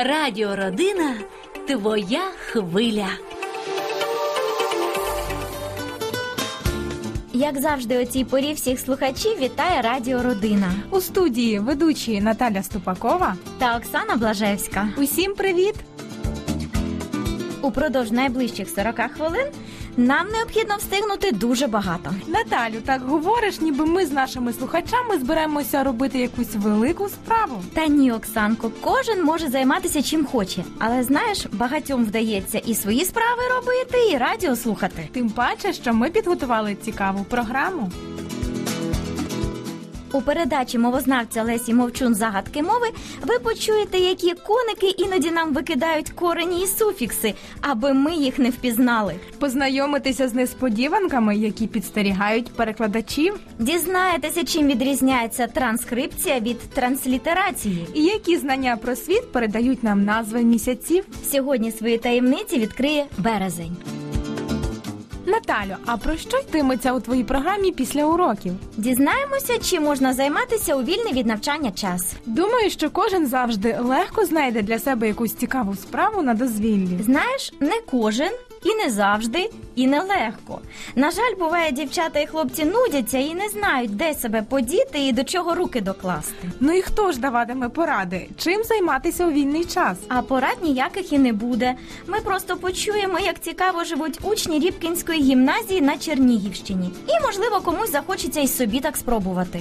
Радіо Родина твоя хвиля. Як завжди, у цій порі всіх слухачів вітає Радіо Родина У студії ведучі Наталя Ступакова. та Оксана Блажевська. Усім привіт! Упродовж найближчих 40 хвилин нам необхідно встигнути дуже багато. Наталю, так говориш, ніби ми з нашими слухачами збираємося робити якусь велику справу. Та ні, Оксанко, кожен може займатися чим хоче, але знаєш, багатьом вдається і свої справи робити, і радіо слухати. Тим паче, що ми підготували цікаву програму. У передачі мовознавця Лесі Мовчун загадки мови ви почуєте, які коники іноді нам викидають корені і суфікси, аби ми їх не впізнали. Познайомитися з несподіванками, які підстерігають перекладачів, Дізнаєтеся, чим відрізняється транскрипція від транслітерації. і які знання про світ передають нам назви місяців. Сьогодні свої таємниці відкриє березень. Наталю, а про що йтиметься у твоїй програмі після уроків? Дізнаємося, чи можна займатися у вільний від навчання час. Думаю, що кожен завжди легко знайде для себе якусь цікаву справу на дозвіллі. Знаєш, не кожен і не завжди, і не легко. На жаль, буває, дівчата і хлопці нудяться і не знають, де себе подіти і до чого руки докласти. Ну і хто ж даватиме поради? Чим займатися у вільний час? А порад ніяких і не буде. Ми просто почуємо, як цікаво живуть учні Рібкінської гімназії на Чернігівщині. І, можливо, комусь захочеться й собі так спробувати.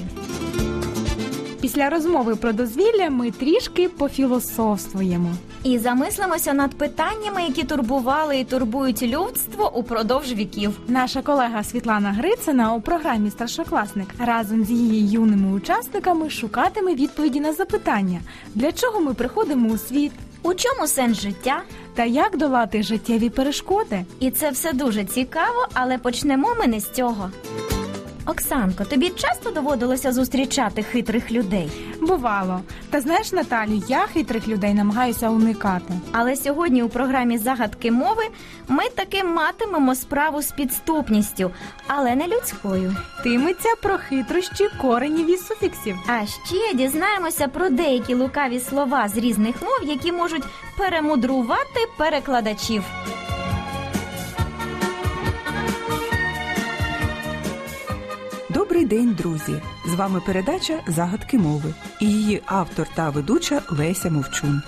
Після розмови про дозвілля ми трішки пофілософствуємо. І замислимося над питаннями, які турбували і турбують людство упродовж віків. Наша колега Світлана Грицина у програмі Старшокласник разом з її юними учасниками шукатиме відповіді на запитання, для чого ми приходимо у світ У чому сенс життя? та як долати життєві перешкоди. І це все дуже цікаво, але почнемо ми не з цього. Оксанко, тобі часто доводилося зустрічати хитрих людей. Бувало. Та знаєш, Наталю, я хитрих людей намагаюся уникати. Але сьогодні у програмі загадки мови ми таки матимемо справу з підступністю, але не людською. Йтиметься про хитрощі коренів і суфіксів. А ще дізнаємося про деякі лукаві слова з різних мов, які можуть перемудрувати перекладачів. Добрий день, друзі! З вами передача Загадки мови і її автор та ведуча Леся Мовчун.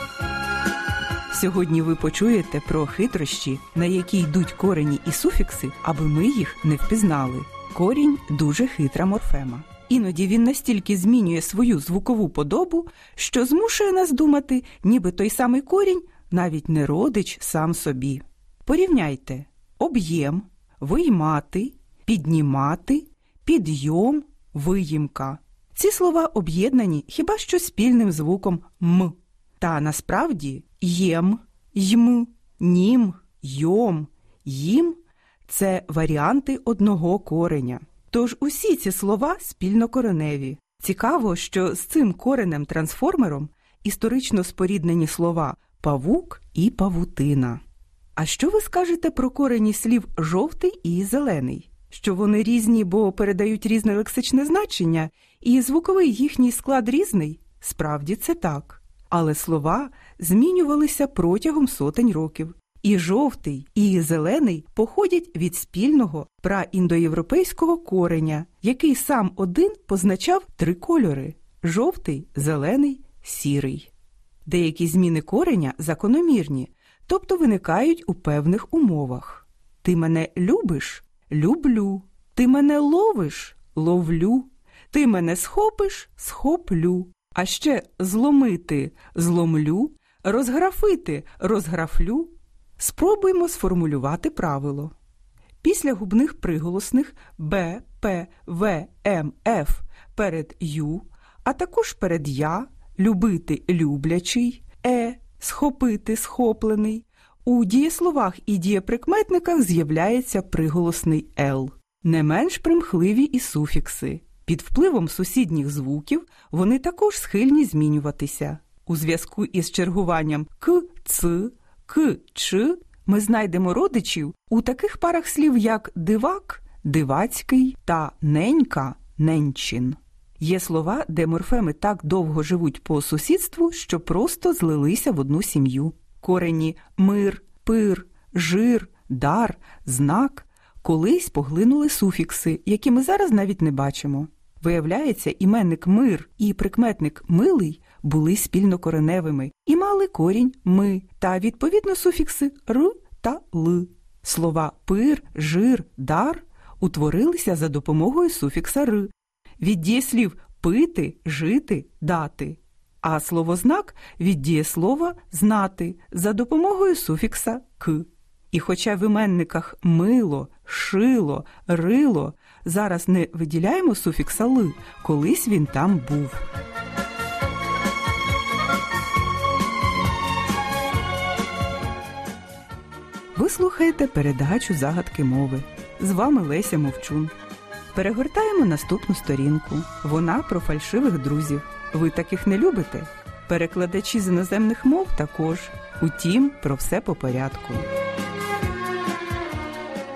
Сьогодні ви почуєте про хитрощі, на які йдуть корені і суфікси, аби ми їх не впізнали. Корінь дуже хитра морфема. Іноді він настільки змінює свою звукову подобу, що змушує нас думати, ніби той самий корінь навіть не родич сам собі. Порівняйте об'єм, виймати, піднімати, підйом, виїмка. Ці слова об'єднані хіба що спільним звуком м. Та насправді єм, йм, нім, йом, їм це варіанти одного кореня. Тож усі ці слова спільнокореневі. Цікаво, що з цим коренем-трансформером історично споріднені слова павук і павутина. А що ви скажете про корені слів жовтий і зелений? Що вони різні, бо передають різне лексичне значення, і звуковий їхній склад різний? Справді це так. Але слова змінювалися протягом сотень років. І жовтий, і зелений походять від спільного праіндоєвропейського кореня, який сам один позначав три кольори жовтий, зелений, сірий. Деякі зміни кореня закономірні, тобто виникають у певних умовах. Ти мене любиш? Люблю. Ти мене ловиш? Ловлю. Ти мене схопиш? Схоплю. А ще зломити зломлю, розграфити розграфлю. Спробуймо сформулювати правило. Після губних приголосних Б, П, В, М, Ф перед Ю, а також перед Я, любити люблячий, Е, схопити схоплений. У дієсловах і дієприкметниках з'являється приголосний Л. Не менш примхливі і суфікси. Під впливом сусідніх звуків вони також схильні змінюватися. У зв'язку із чергуванням к, ц, к, ч ми знайдемо родичів у таких парах слів, як дивак, дивацький та ненька, ненчин. Є слова, де морфеми так довго живуть по сусідству, що просто злилися в одну сім'ю. Корені мир, пир, жир, дар, знак колись поглинули суфікси, які ми зараз навіть не бачимо. Виявляється, іменник мир і прикметник милий були спільнокореневими і мали корінь ми та відповідно суфікси р та л. Слова пир, жир, дар утворилися за допомогою суфікса р. Від дієслів пити, жити, дати. А словознак від дієслова знати за допомогою суфікса к. І хоча в іменниках мило, шило, рило зараз не виділяємо суфікса ли, колись він там був. Ви слухаєте передачу загадки мови. З вами Леся Мовчун. Перегортаємо наступну сторінку. Вона про фальшивих друзів. Ви таких не любите? Перекладачі з іноземних мов також. Утім, про все по порядку.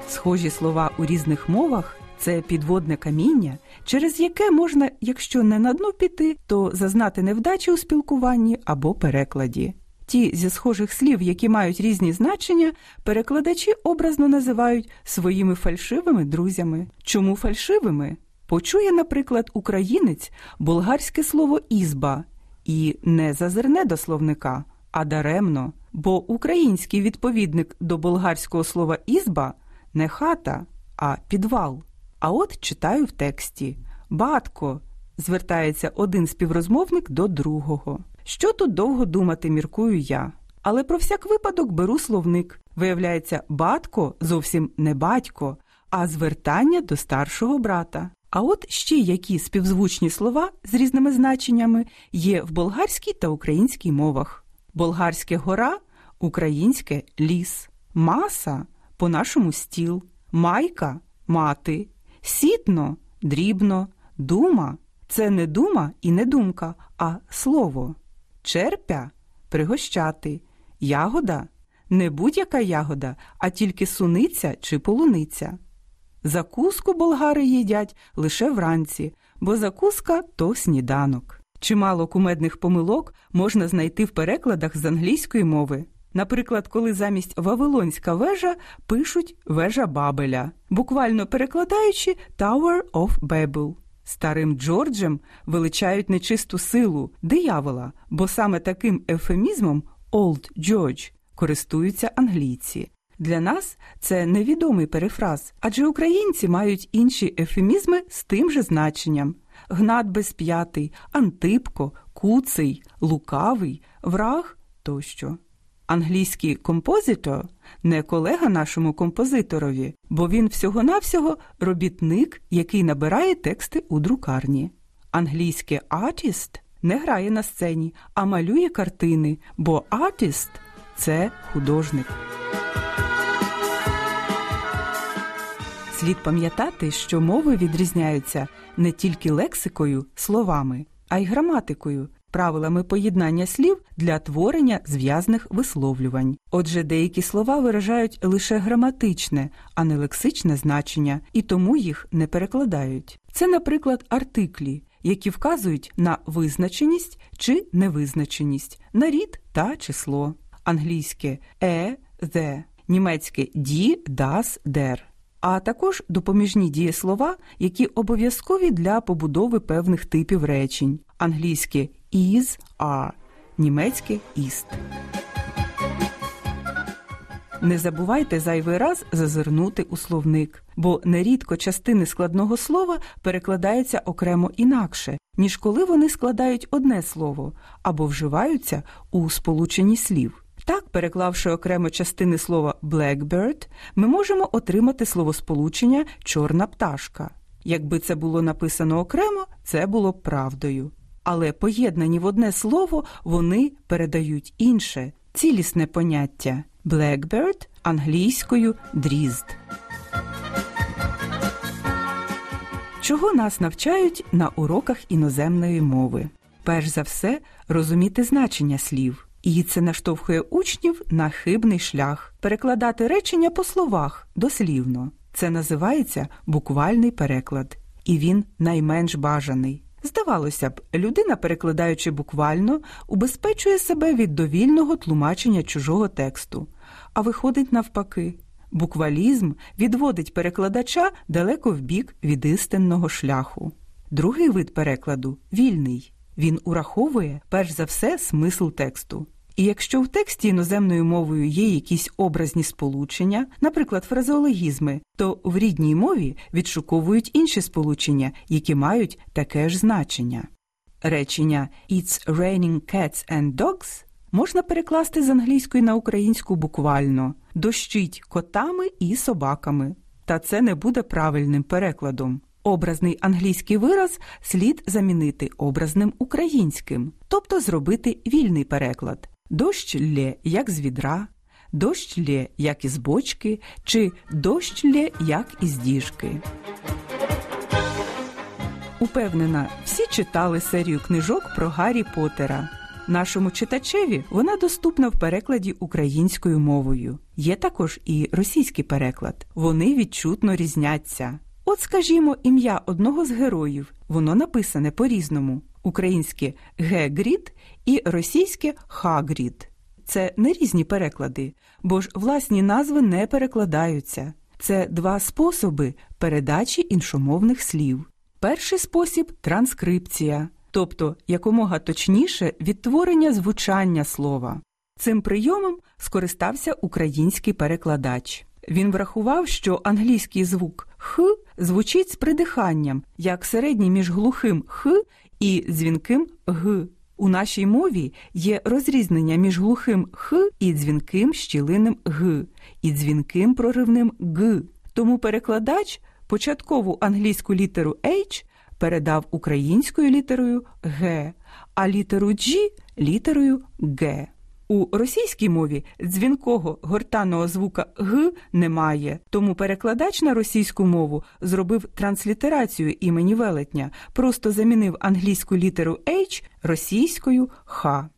Схожі слова у різних мовах це підводне каміння, через яке можна, якщо не на дно піти, то зазнати невдачі у спілкуванні або перекладі. Ті зі схожих слів, які мають різні значення, перекладачі образно називають своїми фальшивими друзями. Чому фальшивими? Почує, наприклад, українець болгарське слово ізба і не зазирне до словника, а даремно, бо український відповідник до болгарського слова ізба не хата, а підвал. А от читаю в тексті Батко, звертається один співрозмовник до другого. Що тут довго думати, міркую я. Але про всяк випадок беру словник. Виявляється, батько зовсім не батько, а звертання до старшого брата. А от ще які співзвучні слова з різними значеннями є в болгарській та українській мовах: болгарське гора, українське ліс, маса по нашому стіл, майка мати, сітно дрібно, дума це не дума і не думка, а слово. Черпя пригощати, ягода не будь-яка ягода, а тільки суниця чи полуниця. Закуску болгари їдять лише вранці, бо закуска то сніданок. Чимало кумедних помилок можна знайти в перекладах з англійської мови. Наприклад, коли замість Вавилонська вежа пишуть вежа Бабеля, буквально перекладаючи Tower of Babel. Старим Джорджем величають нечисту силу диявола, бо саме таким ефемізмом Old George користуються англійці. Для нас це невідомий перефраз, адже українці мають інші ефемізми з тим же значенням: гнат безп'ятий, антипко, куций, лукавий, враг тощо. Англійський композитор не колега нашому композиторові, бо він всього-навсього робітник, який набирає тексти у друкарні. Англійське artist не грає на сцені, а малює картини, бо artist – це художник. Слід пам'ятати, що мови відрізняються не тільки лексикою, словами, а й граматикою, правилами поєднання слів для творення зв'язних висловлювань. Отже, деякі слова виражають лише граматичне, а не лексичне значення, і тому їх не перекладають. Це, наприклад, артиклі, які вказують на визначеність чи невизначеність, на рід та число, англійське е, the, німецьке die, das, der. А також допоміжні дієслова, які обов'язкові для побудови певних типів речень, англійське is, are, німецьке ist. Не забувайте зайвий раз зазирнути у словник, бо нерідко частини складного слова перекладаються окремо інакше, ніж коли вони складають одне слово або вживаються у сполученні слів. Так, переклавши окремо частини слова blackbird, ми можемо отримати словосполучення чорна пташка. Якби це було написано окремо, це було б правдою але поєднані в одне слово вони передають інше цілісне поняття Blackbird англійською дрізд. Чого нас навчають на уроках іноземної мови? Перш за все, розуміти значення слів. І це наштовхує учнів на хибний шлях, перекладати речення по словах дослівно. Це називається буквальний переклад, і він найменш бажаний. Здавалося б, людина, перекладаючи буквально, убезпечує себе від довільного тлумачення чужого тексту, а виходить навпаки. Буквалізм відводить перекладача далеко в бік від істинного шляху. Другий вид перекладу вільний. Він ураховує перш за все смисл тексту. І якщо в тексті іноземною мовою є якісь образні сполучення, наприклад, фразеологізми, то в рідній мові відшуковують інші сполучення, які мають таке ж значення. Речення It's raining cats and dogs можна перекласти з англійської на українську буквально дощить котами і собаками. Та це не буде правильним перекладом. Образний англійський вираз слід замінити образним українським, тобто зробити вільний переклад. Дощ лє як з відра, дощ лє як із бочки, чи дощ лє як із діжки. Упевнена, всі читали серію книжок про Гаррі Поттера. Нашому читачеві вона доступна в перекладі українською мовою. Є також і російський переклад. Вони відчутно різняться. От, скажімо, ім'я одного з героїв, воно написане по-різному: українське Гегрід і російське Хагрід. Це не різні переклади, бо ж власні назви не перекладаються. Це два способи передачі іншомовних слів. Перший спосіб транскрипція, тобто якомога точніше відтворення звучання слова. Цим прийомом скористався український перекладач. Він врахував, що англійський звук х звучить з придиханням, як середній між глухим х і дзвінким г. У нашій мові є розрізнення між глухим х і дзвінким щілиним г, і дзвінким проривним г. Тому перекладач початкову англійську літеру H передав українською літерою Г, а літеру G літерою Г. У російській мові дзвінкого гортанного звука Г немає, тому перекладач на російську мову зробив транслітерацію імені велетня, просто замінив англійську літеру H російською Х.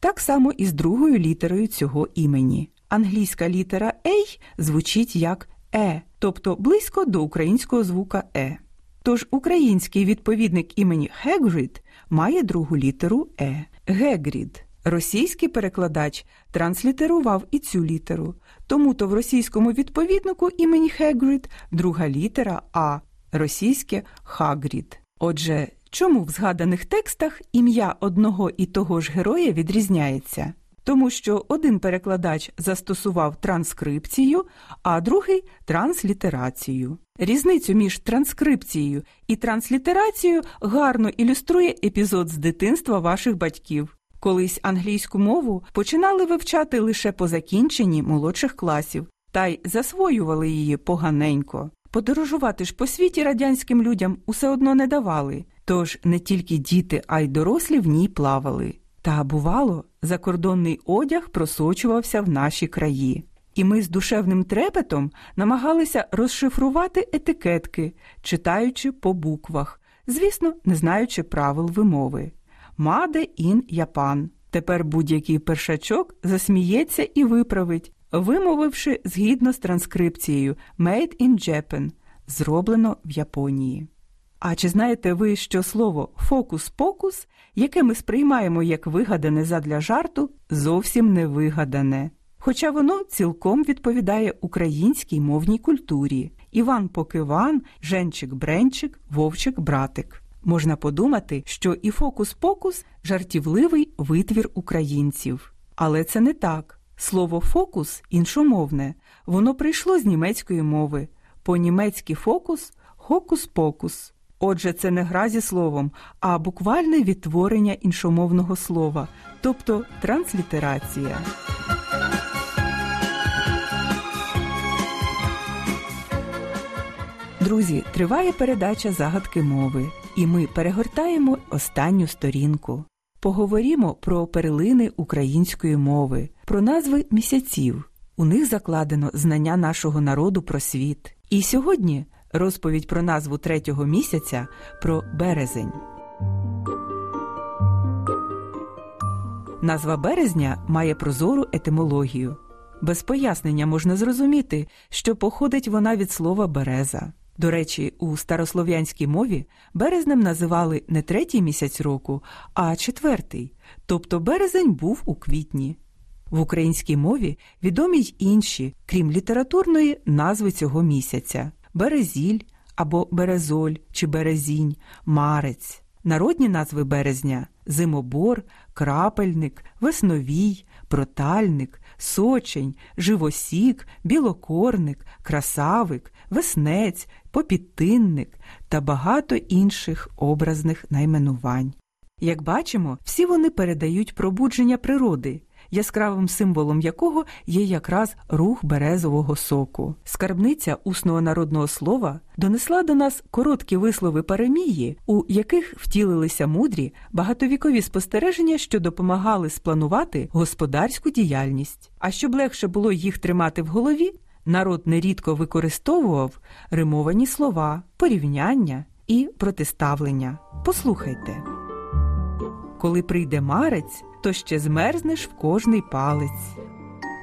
Так само і з другою літерою цього імені. Англійська літера A звучить як Е, тобто близько до українського звука Е. Тож український відповідник імені Хегрід має другу літеру Е Гегрід. Російський перекладач транслітерував і цю літеру, тому то в російському відповіднику імені Хегрід друга літера А, російське Хагрід. Отже, чому в згаданих текстах ім'я одного і того ж героя відрізняється? Тому що один перекладач застосував транскрипцію, а другий транслітерацію. Різницю між транскрипцією і транслітерацією гарно ілюструє епізод з дитинства ваших батьків. Колись англійську мову починали вивчати лише по закінченні молодших класів, та й засвоювали її поганенько. Подорожувати ж по світі радянським людям усе одно не давали, тож не тільки діти, а й дорослі в ній плавали. Та, бувало, закордонний одяг просочувався в наші краї. І ми з душевним трепетом намагалися розшифрувати етикетки, читаючи по буквах, звісно, не знаючи правил вимови. Маде ін Япан. Тепер будь-який першачок засміється і виправить, вимовивши згідно з транскрипцією Made in Japan, зроблено в Японії. А чи знаєте ви, що слово фокус-покус, яке ми сприймаємо як вигадане задля жарту, зовсім не вигадане? Хоча воно цілком відповідає українській мовній культурі Іван Покиван, Женчик-бренчик, Вовчик-братик. Можна подумати, що і фокус-покус жартівливий витвір українців. Але це не так. Слово фокус іншомовне, воно прийшло з німецької мови. По німецьки фокус хокус-покус. Отже, це не гра зі словом, а буквальне відтворення іншомовного слова, тобто транслітерація. Друзі, триває передача загадки мови, і ми перегортаємо останню сторінку. Поговоримо про перлини української мови, про назви місяців. У них закладено знання нашого народу про світ. І сьогодні розповідь про назву третього місяця про березень. Назва березня має прозору етимологію. Без пояснення можна зрозуміти, що походить вона від слова береза. До речі, у старослов'янській мові березнем називали не третій місяць року, а четвертий, тобто березень був у квітні. В українській мові відомі й інші, крім літературної, назви цього місяця березіль або березоль чи березінь, марець. Народні назви березня зимобор, крапельник, весновій, протальник, сочень, живосік, білокорник, красавик, веснець, попідтинник та багато інших образних найменувань. Як бачимо, всі вони передають пробудження природи, яскравим символом якого є якраз рух березового соку. Скарбниця усного народного слова донесла до нас короткі вислови паремії, у яких втілилися мудрі багатовікові спостереження, що допомагали спланувати господарську діяльність. А щоб легше було їх тримати в голові, народ нерідко використовував римовані слова, порівняння і протиставлення. Послухайте. Коли прийде марець, то ще змерзнеш в кожний палець.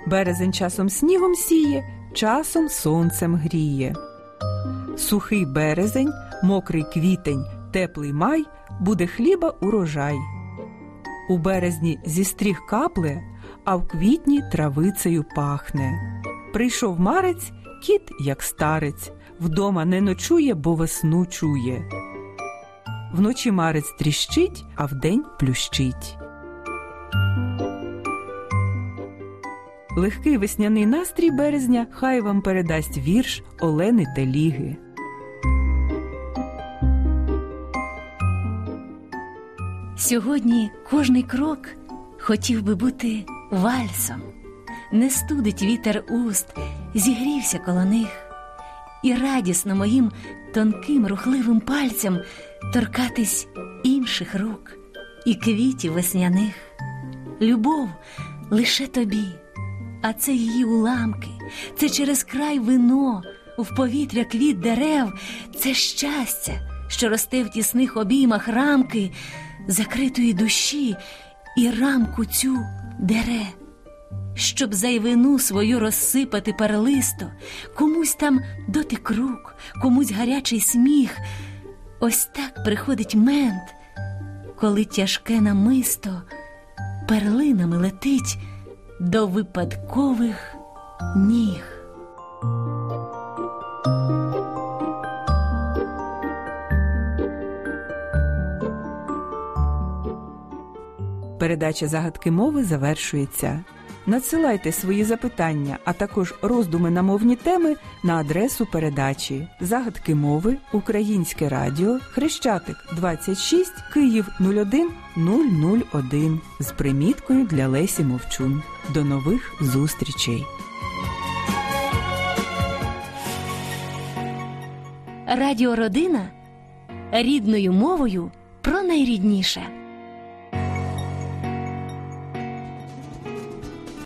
Березень часом снігом сіє, часом сонцем гріє. Сухий березень, мокрий квітень, теплий май буде хліба урожай. У березні зі стріх капле, а в квітні травицею пахне. Прийшов марець, кіт, як старець, вдома не ночує, бо весну чує. Вночі марець тріщить, а вдень плющить. Легкий весняний настрій березня хай вам передасть вірш Олени Теліги. Сьогодні кожний крок хотів би бути вальсом, не студить вітер уст, зігрівся коло них, і радісно моїм тонким рухливим пальцям торкатись інших рук і квітів весняних. Любов лише тобі, а це її уламки, це через край вино, в повітря квіт дерев, це щастя, що росте в тісних обіймах рамки, закритої душі, і рамку цю дере. Щоб зайвину свою розсипати перлисто, комусь там дотик рук, комусь гарячий сміх. Ось так приходить мент, коли тяжке намисто перлинами летить до випадкових ніг. Передача загадки мови завершується. Надсилайте свої запитання, а також роздуми на мовні теми на адресу передачі Загадки мови Українське Радіо Хрещатик 26 Київ 01 001 з приміткою для Лесі Мовчун. До нових зустрічей! Радіо Родина рідною мовою про найрідніше.